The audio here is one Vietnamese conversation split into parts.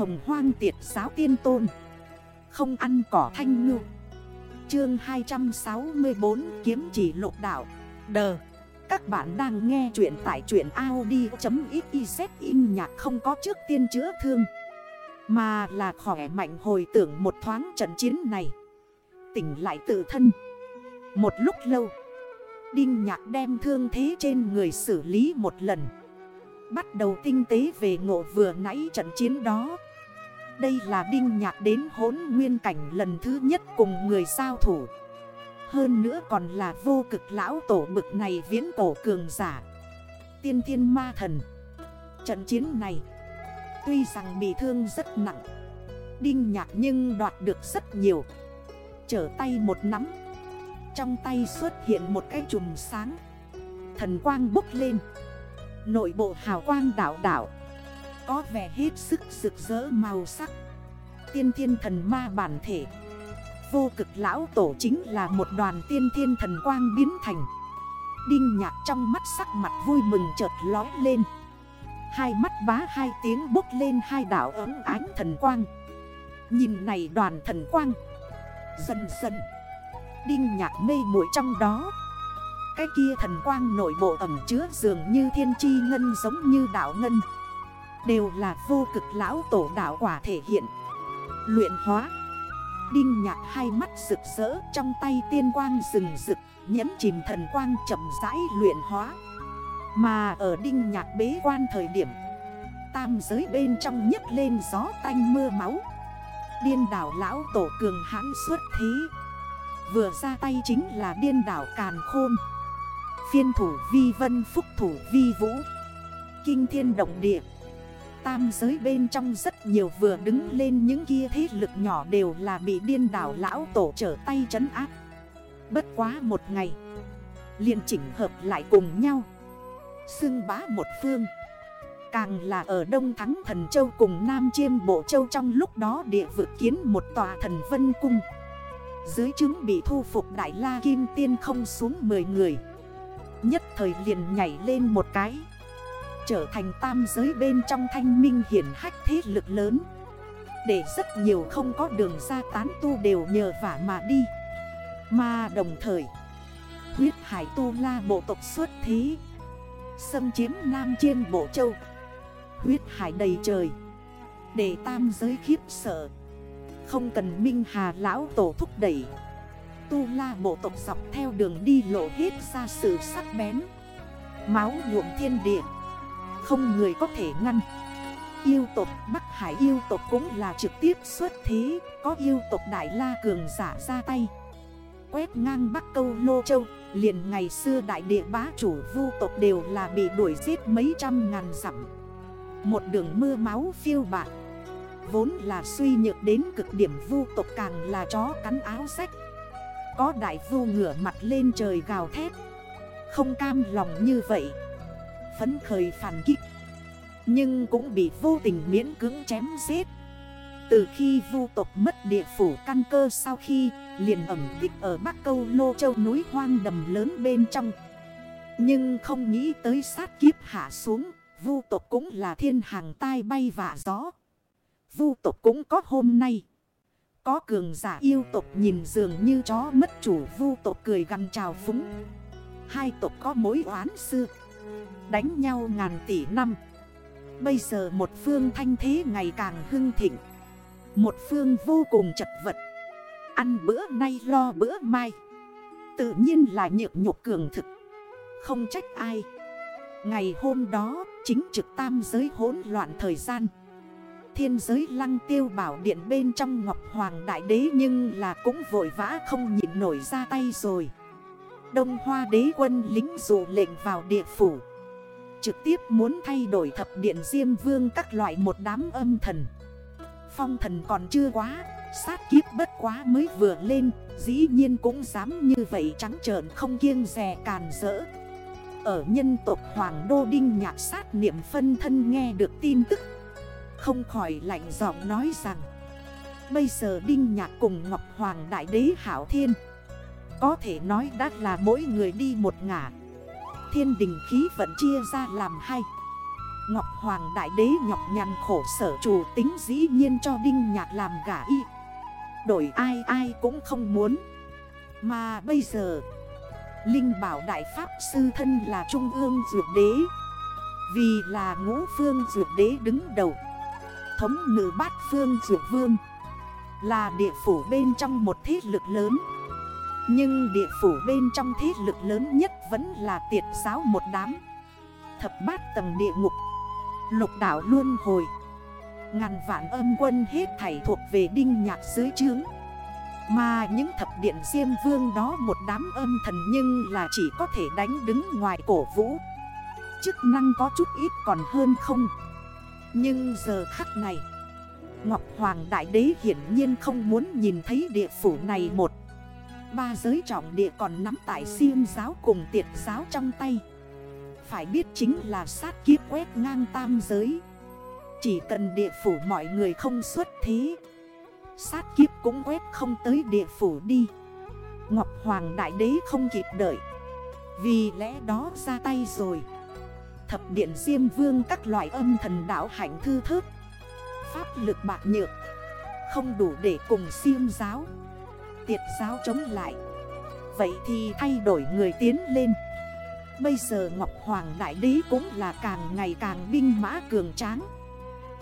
hồng hoang tiệt giáo tiên tôn. Không ăn cỏ thanh ngư. Chương 264 kiếm chỉ lục đảo Đờ. Các bạn đang nghe chuyện tại chuyện Audi.xyz in nhạc không có trước tiên chữa thương, Mà là khỏe mạnh hồi tưởng một thoáng trận chiến này. Tỉnh lại tự thân. Một lúc lâu, Đinh nhạc đem thương thế trên người xử lý một lần. Bắt đầu tinh tế về ngộ vừa nãy trận chiến đó. Đây là đinh nhạc đến hốn nguyên cảnh lần thứ nhất cùng người sao thủ. Hơn nữa còn là vô cực lão tổ bực này viễn cổ cường giả. Tiên thiên ma thần. Trận chiến này, Tuy rằng bị thương rất nặng, Đinh nhạc nhưng đoạt được rất nhiều. Trở tay một nắm. Trong tay xuất hiện một cái chùm sáng. Thần quang bốc lên. Nội bộ hào quang đảo đảo. Có vẻ hết sức rực rỡ màu sắc. Tiên thiên thần ma bản thể. Vô cực lão tổ chính là một đoàn tiên thiên thần quang biến thành. Đinh nhạc trong mắt sắc mặt vui mừng chợt lói lên. Hai mắt bá hai tiếng bốc lên hai đảo ấm ánh thần quang. Nhìn này đoàn thần quang. Dần dần, Đinh nhạc mê muội trong đó. Cái kia thần quang nội bộ ẩm chứa dường như thiên chi ngân giống như đảo ngân. Đều là vô cực lão tổ đảo quả thể hiện. Luyện hóa. Đinh nhạc hai mắt rực rỡ, trong tay tiên quang rừng rực Nhấn chìm thần quang chậm rãi luyện hóa. Mà ở đinh nhạc bế quan thời điểm, Tam giới bên trong nhấc lên gió tanh mưa máu. Điên đảo lão tổ cường hãn suốt thế. Vừa ra tay chính là điên đảo càn khôn. Phiên thủ vi vân phúc thủ vi vũ. Kinh thiên động địa. Tam giới bên trong rất nhiều vừa đứng lên những kia thế lực nhỏ đều là bị điên đảo lão tổ trở tay trấn áp. Bất quá một ngày, liền chỉnh hợp lại cùng nhau. Xưng bá một phương. Càng là ở Đông Thắng Thần Châu cùng Nam Chiêm Bộ Châu trong lúc đó địa vực kiến một tòa thần vân cung. Dưới chứng bị thu phục Đại La Kim Tiên không xuống 10 người. Nhất thời liền nhảy lên một cái. Trở thành tam giới bên trong thanh minh hiển hách thế lực lớn. Để rất nhiều không có đường ra tán tu đều nhờ vả mà đi. Mà đồng thời, Huyết hải tu la bộ tộc xuất thí Xâm chiếm Nam Chiên Bộ Châu. Huyết hải đầy trời, Để tam giới khiếp sợ. Không cần Minh Hà Lão Tổ thúc đẩy. Tu la bộ tộc dọc theo đường đi lộ hết ra sự sắc bén. Máu nhuộm thiên địa. Không người có thể ngăn. Yêu tộc, Bắc Hải yêu tộc cũng là trực tiếp xuất thế, Có yêu tộc Đại La Cường giả ra tay. Quét ngang Bắc Câu Lô Châu, Liền ngày xưa đại địa bá chủ vu tộc đều là bị đuổi giết mấy trăm ngàn dặm. Một đường mưa máu phiêu bạc Vốn là suy nhược đến cực điểm vu tộc càng là chó cắn áo sách có đại vu ngửa mặt lên trời gào thét. Không cam lòng như vậy Phấn khởi phản kích. Nhưng cũng bị vô tình miễn cưỡng chém giết. Từ khi vu tộc mất địa phủ căn cơ sau khi liền ẩm tích ở Bắc Câu Lô Châu núi hoang đầm lớn bên trong. Nhưng không nghĩ tới sát kiếp hạ xuống, Vu tộc cũng là thiên hàng tai bay vạ gió. Vu tộc cũng có hôm nay. Có cường giả yêu tộc nhìn dường như chó mất chủ, vu tộc cười gằn trào phúng. Hai tộc có mối oán xưa. Đánh nhau ngàn tỷ năm. Bây giờ một phương thanh thế ngày càng hưng thịnh. Một phương vô cùng chật vật. Ăn bữa nay lo bữa mai. Tự nhiên là nhược nhục cường thực. Không trách ai. Ngày hôm đó, chính trực tam giới hỗn loạn thời gian. Thiên giới lăng tiêu bảo điện bên trong Ngọc Hoàng Đại Đế nhưng là cũng vội vã không nhịn nổi ra tay rồi. Đông Hoa đế quân lính dụ lệnh vào địa phủ. Trực tiếp muốn thay đổi thập điện Diêm Vương các loại một đám âm thần. Phong thần còn chưa quá, sát kiếp bất quá mới vừa lên, dĩ nhiên cũng dám như vậy trắng trợn không kiêng rè càn rỡ. Ở nhân tộc Hoàng Đô Đinh nhạc sát niệm phân thân nghe được tin tức không khỏi lạnh giọng nói rằng Bây giờ Đinh Nhạc cùng Ngọc Hoàng Đại Đế Hảo Thiên có thể nói đã là mỗi người đi một ngả. Thiên đình khí vẫn chia ra làm hai. Ngọc Hoàng Đại Đế nhọc nhằn khổ sở chủ tính dĩ nhiên cho Đinh Nhạc làm gả y. Đổi ai ai cũng không muốn. Mà bây giờ, Linh bảo Đại Pháp Sư Thân là Trung ương Dược Đế. Vì là ngũ phương Dược Đế đứng đầu. Thống ngự bát phương Dược Vương. Là địa phủ bên trong một thế lực lớn. Nhưng địa phủ bên trong thế lực lớn nhất vẫn là tiệt giáo một đám. Thập bát tầng địa ngục. Lục đảo luôn hồi. Ngàn vạn âm quân hết thảy thuộc về đinh nhạc dưới trướng. Mà những thập điện Diêm Vương đó một đám âm thần nhưng là chỉ có thể đánh đứng ngoài cổ vũ. Chức năng có chút ít còn hơn không. Nhưng giờ khắc này, Ngọc Hoàng Đại Đế hiển nhiên không muốn nhìn thấy địa phủ này một Ba giới trọng địa còn nắm tại siêng giáo cùng tiệt giáo trong tay. Phải biết chính là sát kiếp quét ngang tam giới. Chỉ cần địa phủ mọi người không xuất thế, Sát kiếp cũng quét không tới địa phủ đi. Ngọc Hoàng Đại Đế không kịp đợi. Vì lẽ đó ra tay rồi. Thập điện Diêm Vương các loại âm thần đảo hạnh thư thớt. Pháp lực bạc nhược. Không đủ để cùng siêng giáo. Tiệt giáo chống lại. Vậy thì thay đổi người tiến lên. Bây giờ Ngọc Hoàng Đại Đế cũng là càng ngày càng binh mã cường tráng.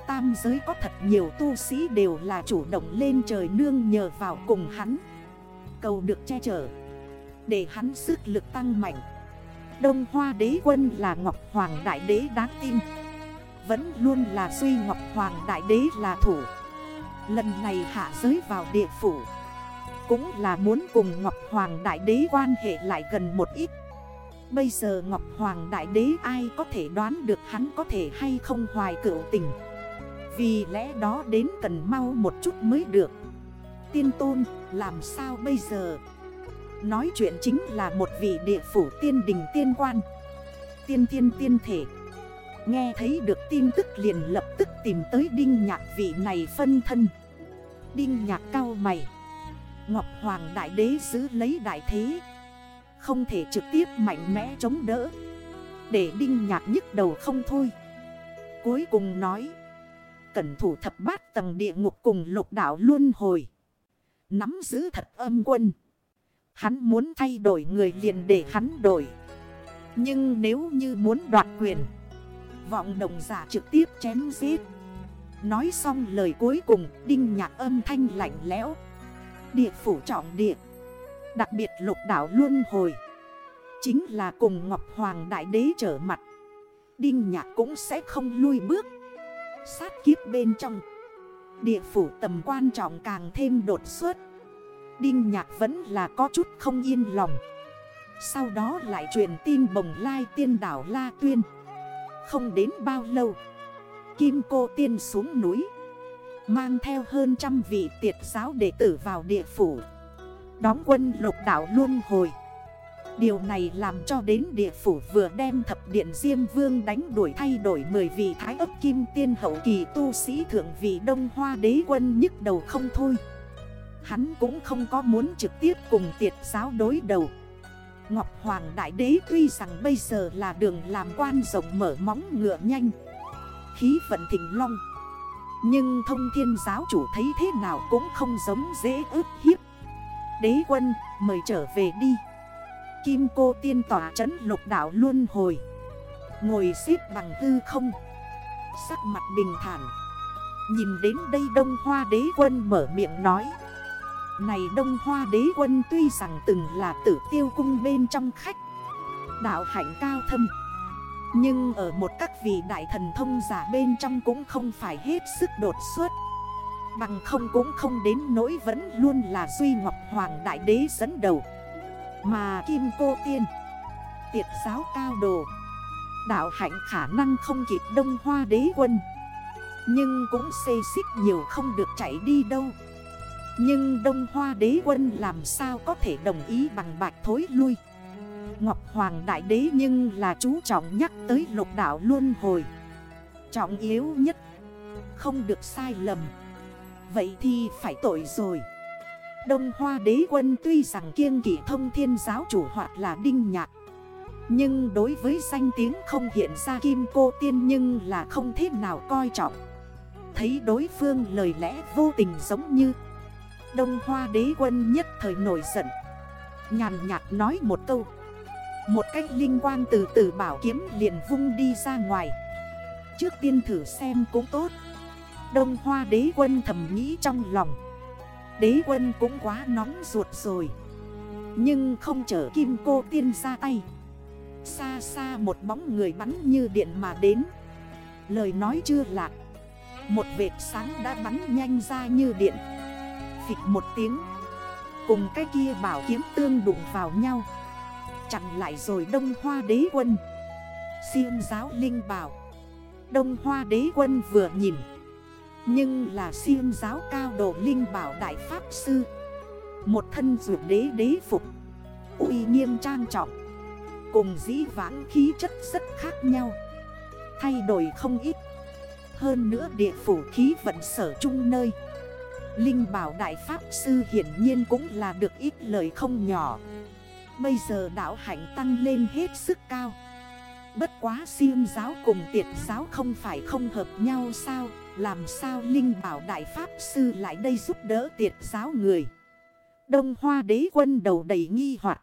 Tam giới có thật nhiều tu sĩ đều là chủ động lên trời nương nhờ vào cùng hắn. Cầu được che chở. Để hắn sức lực tăng mạnh. Đông Hoa đế quân là Ngọc Hoàng Đại Đế đáng tin. Vẫn luôn là suy Ngọc Hoàng Đại Đế là thủ. Lần này hạ giới vào địa phủ. Cũng là muốn cùng Ngọc Hoàng Đại Đế quan hệ lại gần một ít. Bây giờ Ngọc Hoàng Đại Đế ai có thể đoán được hắn có thể hay không hoài cựu tình? Vì lẽ đó đến cần mau một chút mới được. Tiên tôn, làm sao bây giờ? Nói chuyện chính là một vị địa phủ tiên đình tiên quan. Tiên tiên tiên thể. Nghe thấy được tin tức liền lập tức tìm tới đinh nhạc vị này phân thân. Đinh nhạc cao mày. Ngọc Hoàng Đại Đế giữ lấy đại thế. Không thể trực tiếp mạnh mẽ chống đỡ. Để đinh nhạc nhức đầu không thôi. Cuối cùng nói, Cẩn thủ thập bát tầng địa ngục cùng lục đảo luôn hồi. Nắm giữ thật âm quân. Hắn muốn thay đổi người liền để hắn đổi. Nhưng nếu như muốn đoạt quyền, Vọng đồng giả trực tiếp chém giết. Nói xong lời cuối cùng, Đinh nhạc âm thanh lạnh lẽo. Địa phủ trọng địa. Đặc biệt lục đảo luân hồi. Chính là cùng Ngọc Hoàng Đại Đế trở mặt. Đinh nhạc cũng sẽ không lui bước. Sát kiếp bên trong. Địa phủ tầm quan trọng càng thêm đột xuất. Đinh nhạc vẫn là có chút không yên lòng. Sau đó lại truyền tin bồng lai tiên đảo La Tuyên. Không đến bao lâu, Kim cô tiên xuống núi. Mang theo hơn trăm vị tiệt giáo đệ tử vào địa phủ. Đóng quân lục đảo luôn hồi. Điều này làm cho đến địa phủ vừa đem thập điện Diêm Vương đánh đuổi thay đổi 10 vị thái ấp kim tiên hậu kỳ tu sĩ thượng vị đông hoa đế quân nhức đầu không thôi. Hắn cũng không có muốn trực tiếp cùng tiệt giáo đối đầu. Ngọc Hoàng Đại Đế tuy rằng bây giờ là đường làm quan rộng mở móng ngựa nhanh, Khí vận thịnh long nhưng thông thiên giáo chủ thấy thế nào cũng không giống dễ ức hiếp. Đế quân, mời trở về đi. Kim cô tiên tỏa trấn lục đảo luôn hồi. Ngồi xếp bằng hư không. Sắc mặt bình thản. Nhìn đến đây đông hoa đế quân mở miệng nói. Này đông hoa đế quân tuy rằng từng là tử tiêu cung bên trong khách. Đạo hạnh cao thâm. Nhưng ở một các vị đại thần thông giả bên trong cũng không phải hết sức đột xuất. Bằng không cũng không đến nỗi vẫn luôn là Duy Ngọc Hoàng Đại Đế dẫn đầu. Mà Kim Cô Tiên, Tiệt giáo cao đồ, Đạo hạnh khả năng không kịp đông hoa đế quân. Nhưng cũng xê xích nhiều không được chạy đi đâu. Nhưng đông hoa đế quân làm sao có thể đồng ý bằng bạch thối lui? Ngọc Hoàng Đại Đế nhưng là chú trọng nhắc tới lục đảo luôn hồi. Trọng yếu nhất, Không được sai lầm. Vậy thì phải tội rồi. Đông Hoa đế quân tuy rằng kiêng kỷ thông thiên giáo chủ hoặc là đinh nhạc, Nhưng đối với danh tiếng không hiện ra kim cô tiên nhưng là không thế nào coi trọng. Thấy đối phương lời lẽ vô tình giống như Đông hoa đế quân nhất thời nổi giận, Nhàn nhạt nói một câu. Một cách linh quang từ từ bảo kiếm liền vung đi ra ngoài. Trước tiên thử xem cũng tốt. Đông hoa đế quân thầm nghĩ trong lòng. Đế quân cũng quá nóng ruột rồi. Nhưng không chở kim cô tiên ra tay. Xa xa một bóng người bắn như điện mà đến. Lời nói chưa lạc. Một vệt sáng đã bắn nhanh ra như điện. Phịch một tiếng. Cùng cái kia bảo kiếm tương đụng vào nhau. Chặn lại rồi đông hoa đế quân. Siêu giáo linh bảo, Đông hoa đế quân vừa nhìn. Nhưng là siêu giáo cao độ linh bảo đại pháp sư. Một thân dược đế đế phục, uy nghiêm trang trọng, Cùng dĩ vãng khí chất rất khác nhau. Thay đổi không ít, Hơn nữa địa phủ khí vận sở chung nơi. Linh bảo đại pháp sư hiển nhiên cũng là được ít lời không nhỏ. Bây giờ đạo hạnh tăng lên hết sức cao. Bất quá siêng giáo cùng tiệt giáo không phải không hợp nhau sao? Làm sao Linh bảo đại pháp sư lại đây giúp đỡ tiệt giáo người? Đông hoa đế quân đầu đầy nghi hoặc.